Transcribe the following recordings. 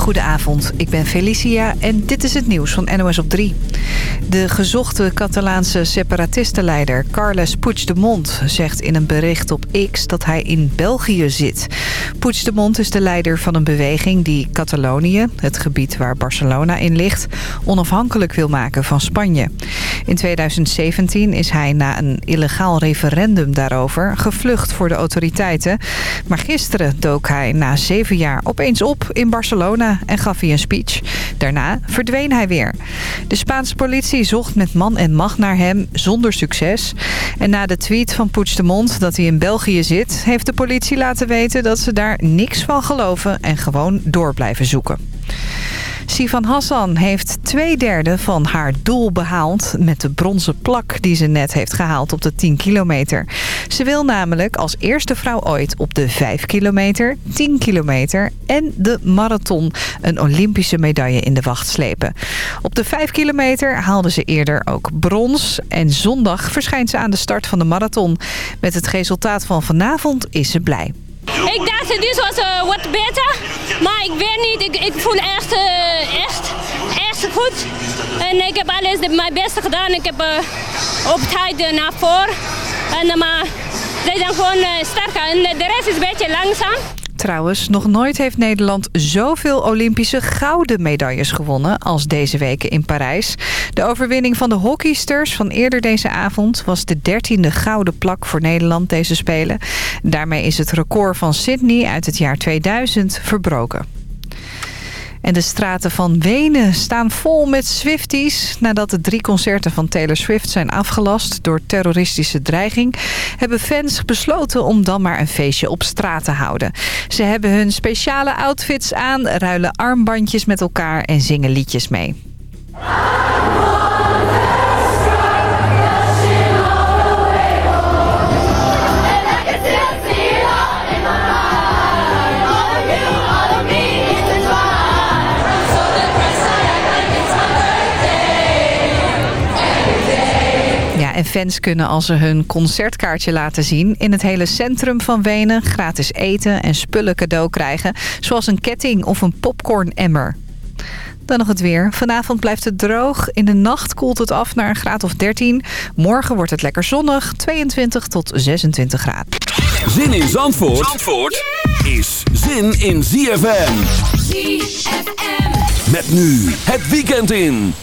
Goedenavond, ik ben Felicia en dit is het nieuws van NOS op 3. De gezochte Catalaanse separatistenleider Carles Puigdemont zegt in een bericht op X dat hij in België zit. Puigdemont is de leider van een beweging die Catalonië, het gebied waar Barcelona in ligt, onafhankelijk wil maken van Spanje. In 2017 is hij na een illegaal referendum daarover gevlucht voor de autoriteiten. Maar gisteren dook hij na zeven jaar opeens op in Barcelona en gaf hij een speech. Daarna verdween hij weer. De Spaanse politie zocht met man en macht naar hem zonder succes. En na de tweet van Puigdemont dat hij in België zit... heeft de politie laten weten dat ze daar niks van geloven en gewoon door blijven zoeken. Sivan Hassan heeft twee derde van haar doel behaald... met de bronzen plak die ze net heeft gehaald op de 10 kilometer. Ze wil namelijk als eerste vrouw ooit op de 5 kilometer, 10 kilometer... en de marathon een Olympische medaille in de wacht slepen. Op de 5 kilometer haalde ze eerder ook brons... en zondag verschijnt ze aan de start van de marathon. Met het resultaat van vanavond is ze blij. Ik dacht, dit was uh, wat beter. Maar ik weet niet, ik, ik voel echt, uh, echt, echt goed. En ik heb alles mijn beste gedaan. Ik heb uh, op tijd naar voren. En, maar ze zijn gewoon sterker. En de rest is een beetje langzaam. Trouwens, nog nooit heeft Nederland zoveel Olympische gouden medailles gewonnen als deze weken in Parijs. De overwinning van de hockeysters van eerder deze avond was de dertiende gouden plak voor Nederland deze Spelen. Daarmee is het record van Sydney uit het jaar 2000 verbroken. En de straten van Wenen staan vol met Swifties. Nadat de drie concerten van Taylor Swift zijn afgelast door terroristische dreiging... hebben fans besloten om dan maar een feestje op straat te houden. Ze hebben hun speciale outfits aan, ruilen armbandjes met elkaar en zingen liedjes mee. En fans kunnen als ze hun concertkaartje laten zien... in het hele centrum van Wenen gratis eten en spullen cadeau krijgen... zoals een ketting of een popcorn-emmer. Dan nog het weer. Vanavond blijft het droog. In de nacht koelt het af naar een graad of 13. Morgen wordt het lekker zonnig. 22 tot 26 graden. Zin in Zandvoort, Zandvoort is zin in ZFM. ZFM. Met nu het weekend in.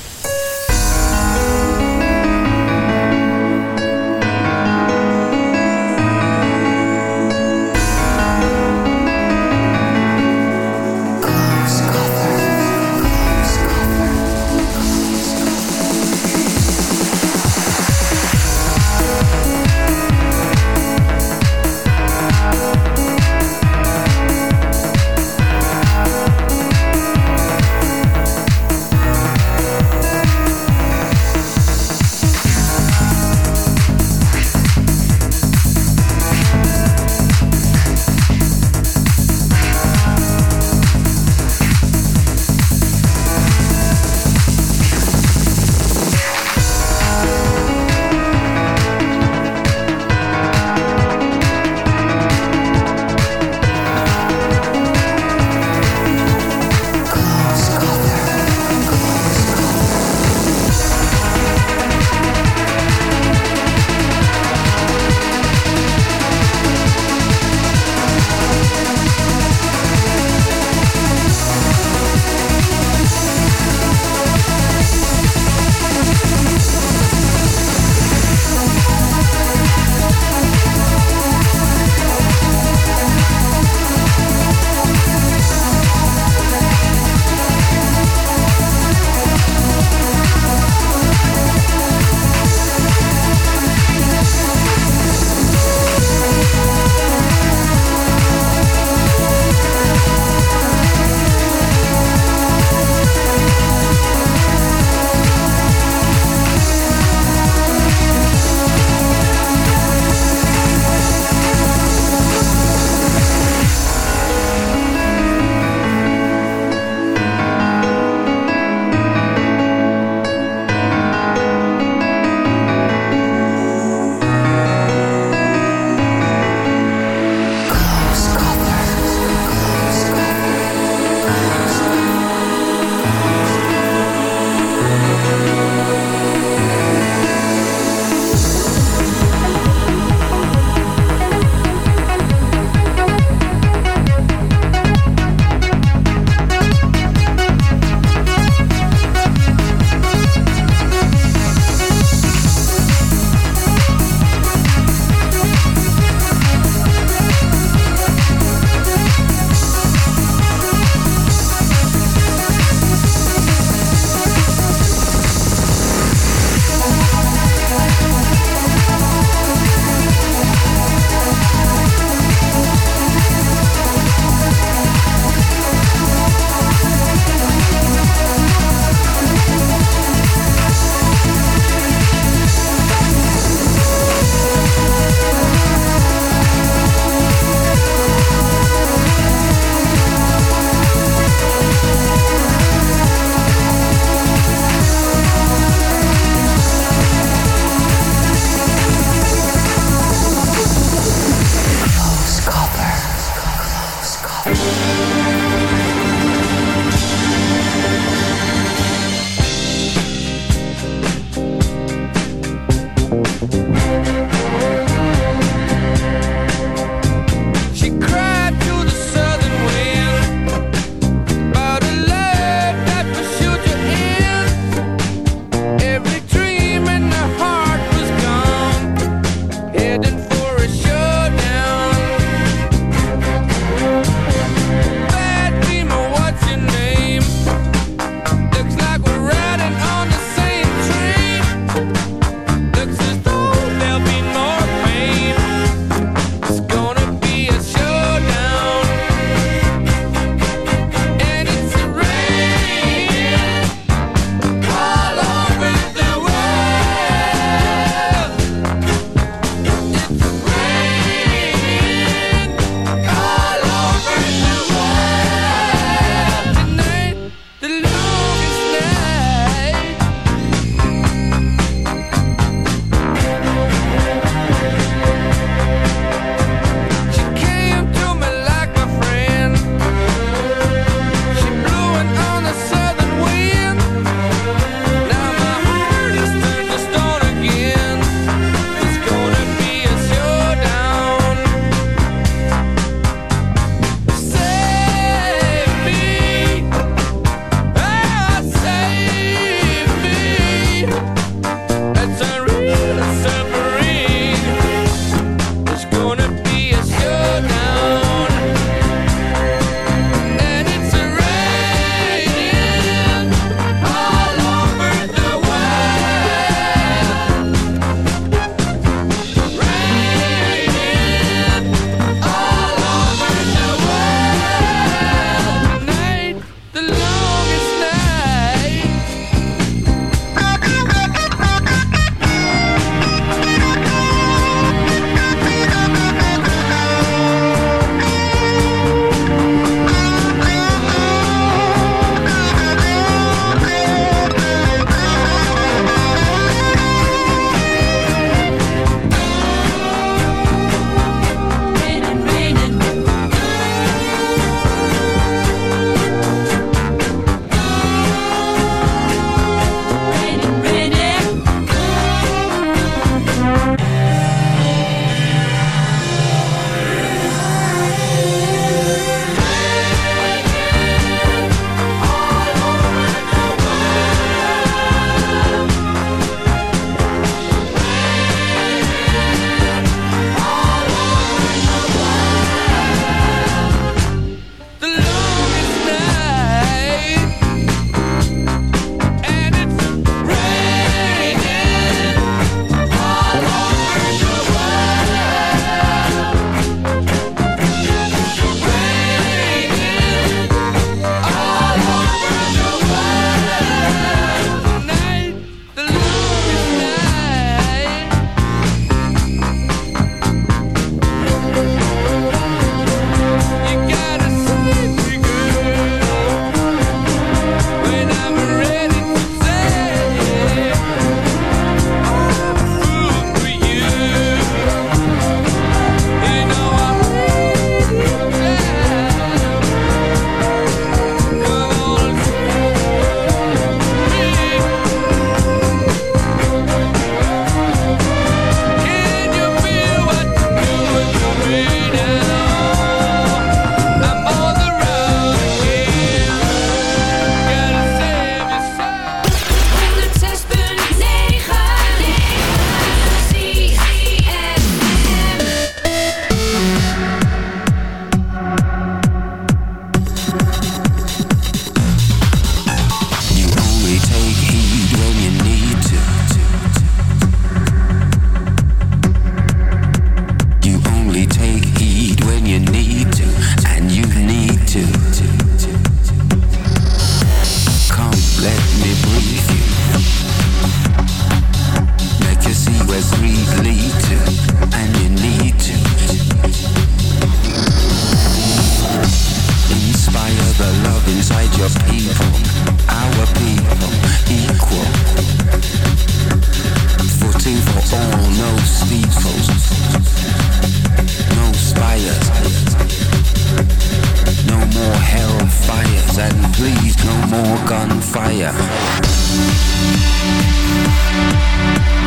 please, no more gunfire.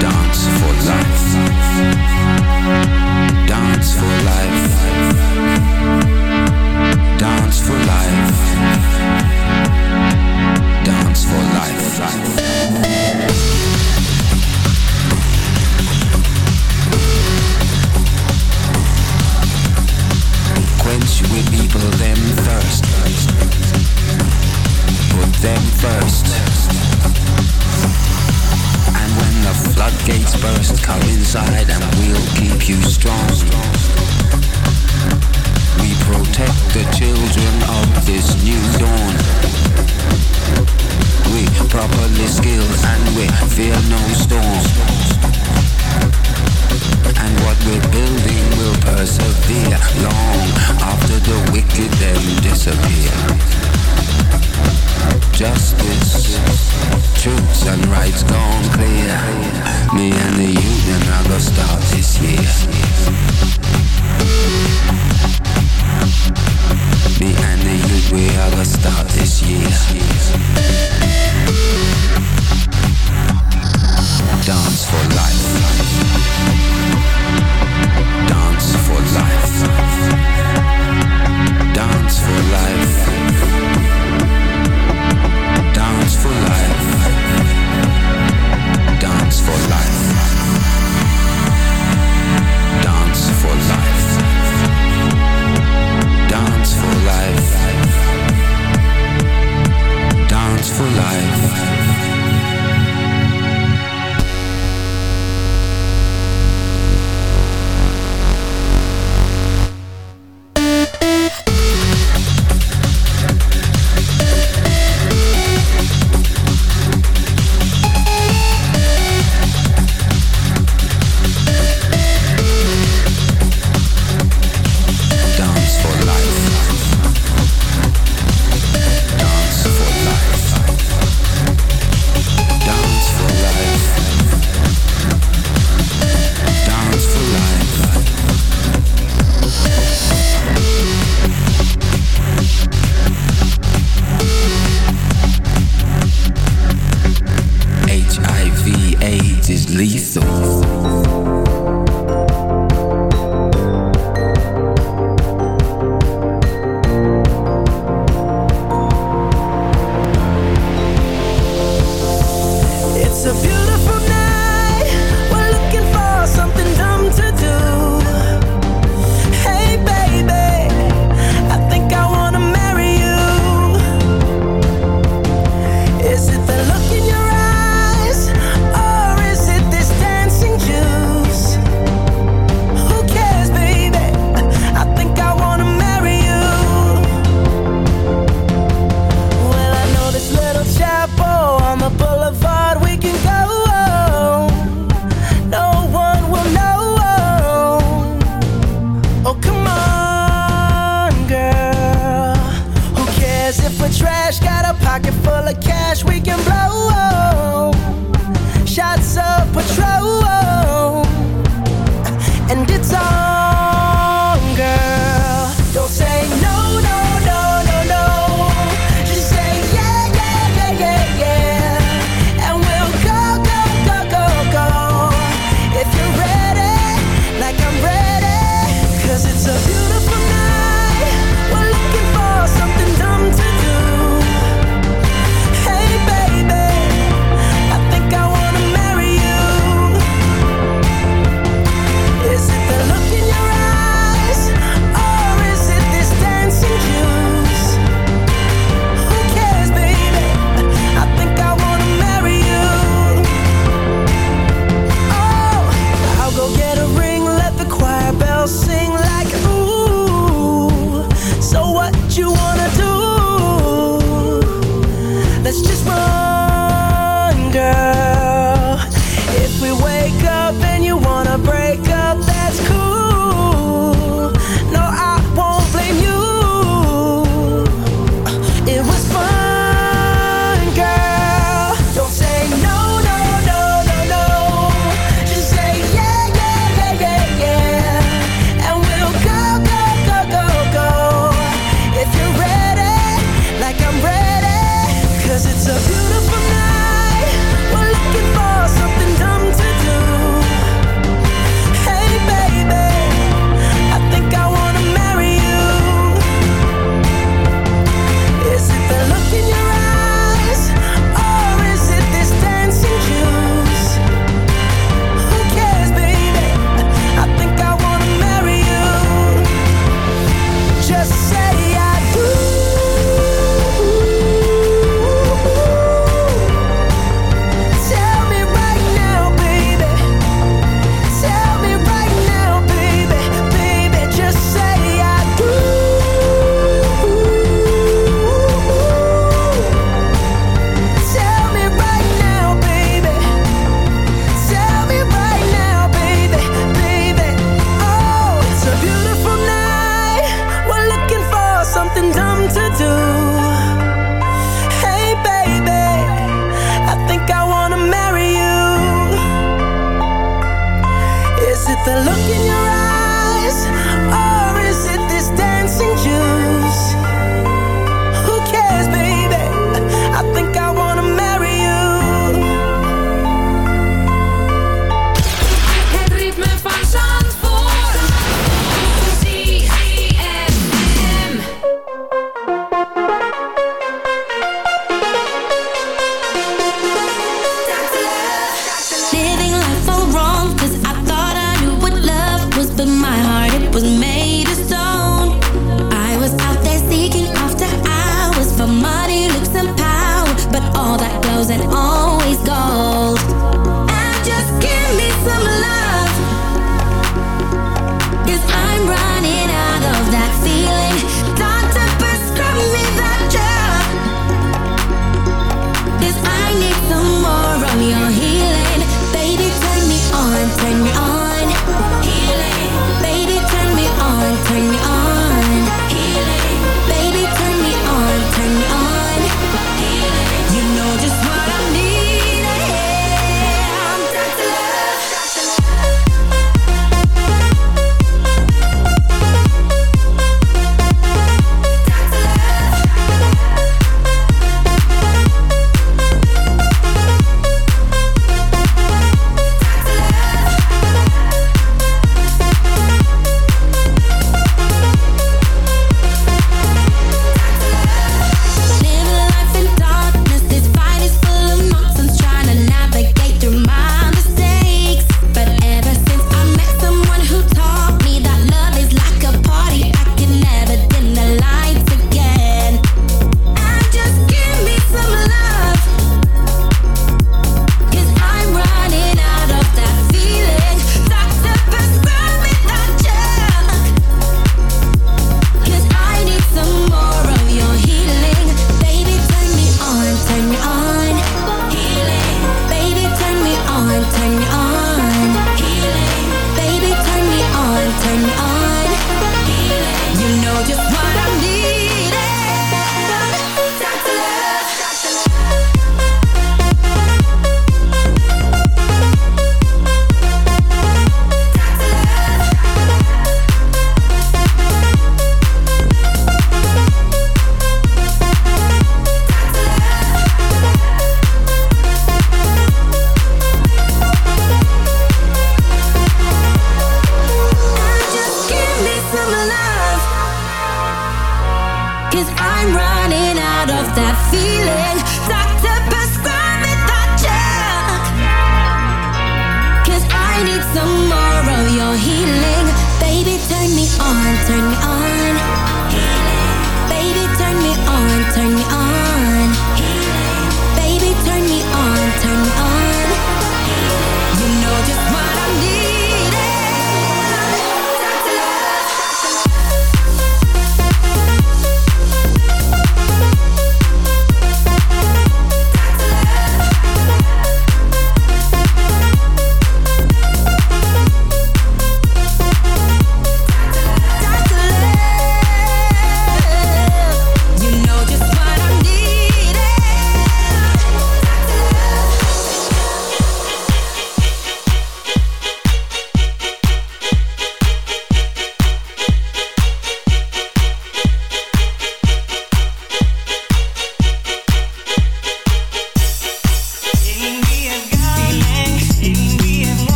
Dance for life. Dance for life. Dance for life.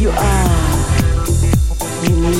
you are unique.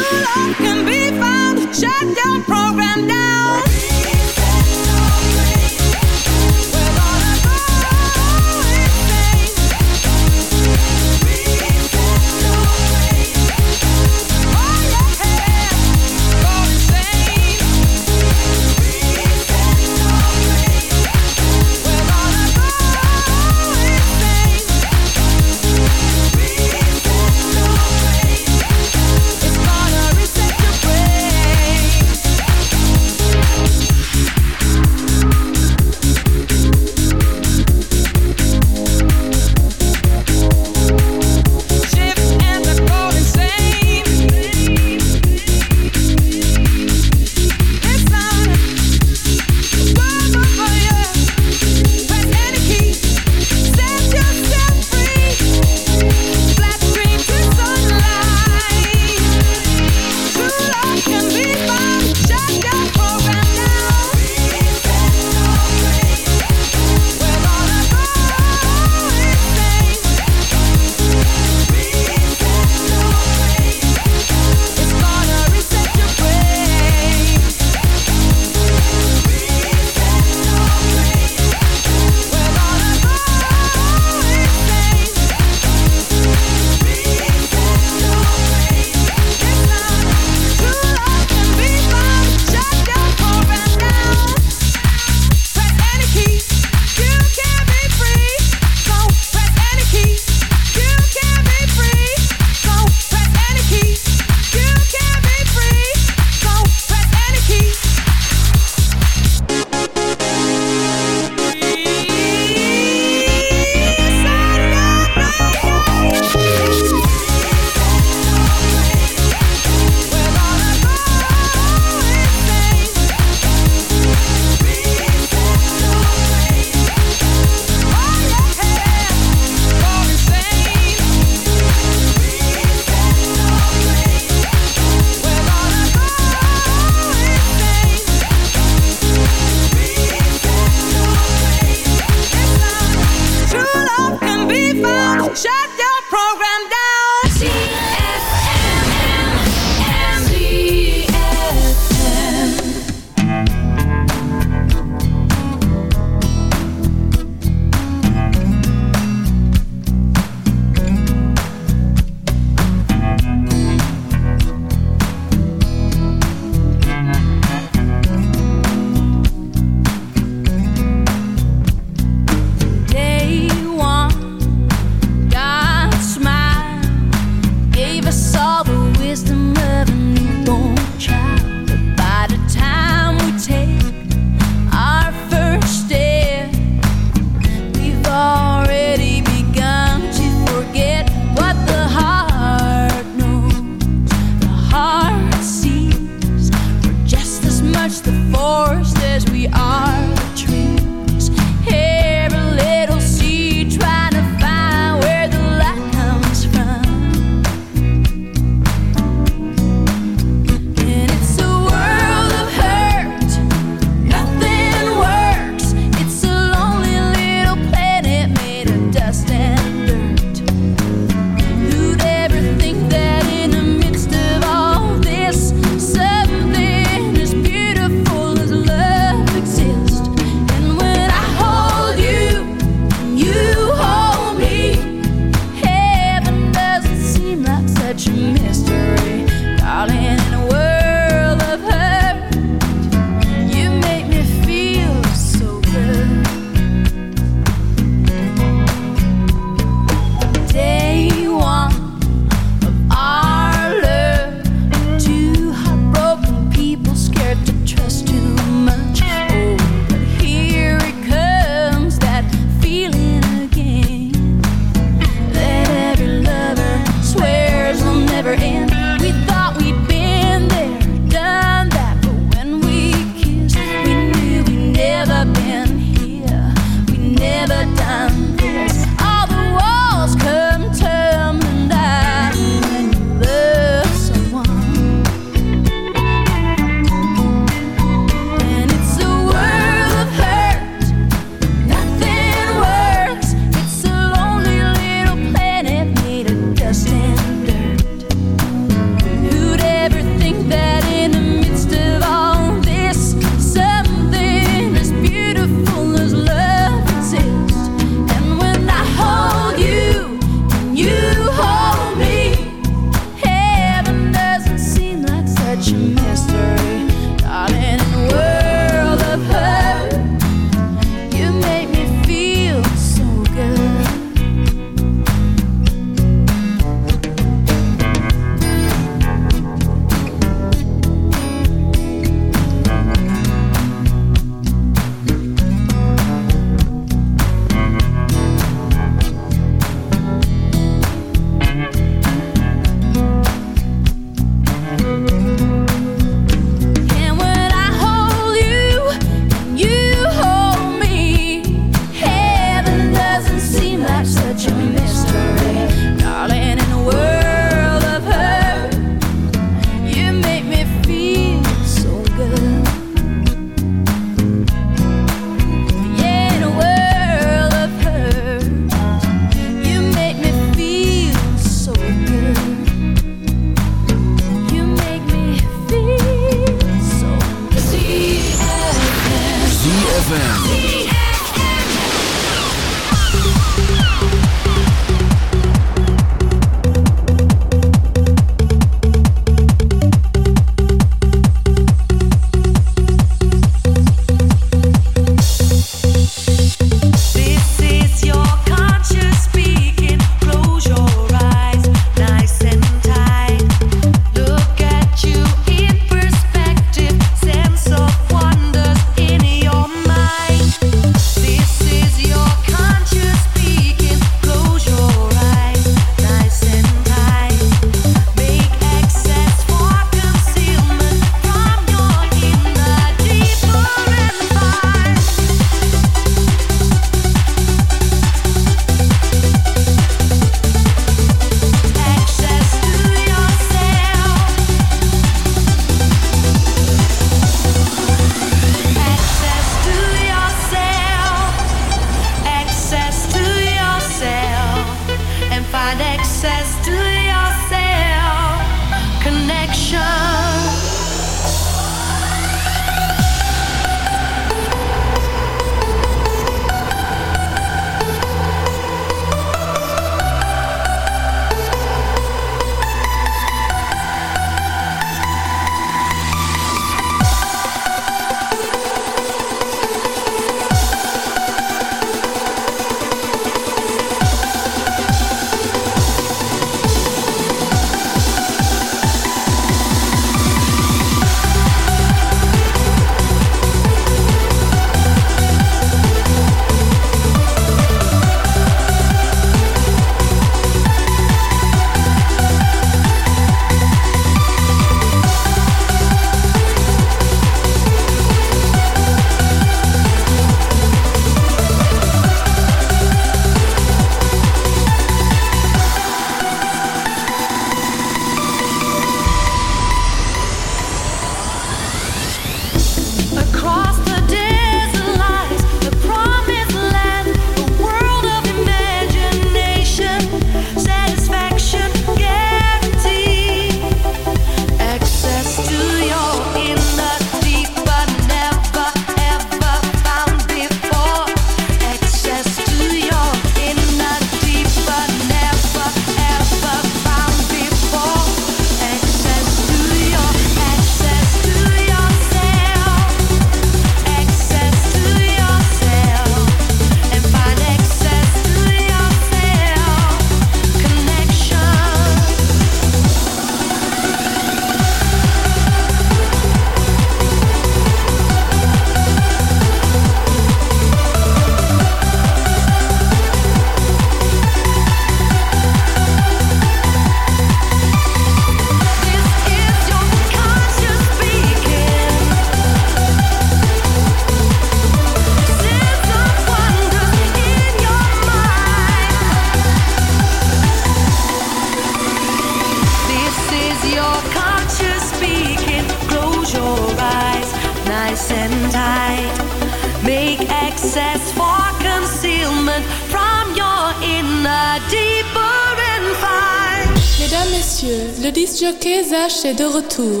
J'ai de retour.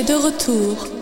de retour.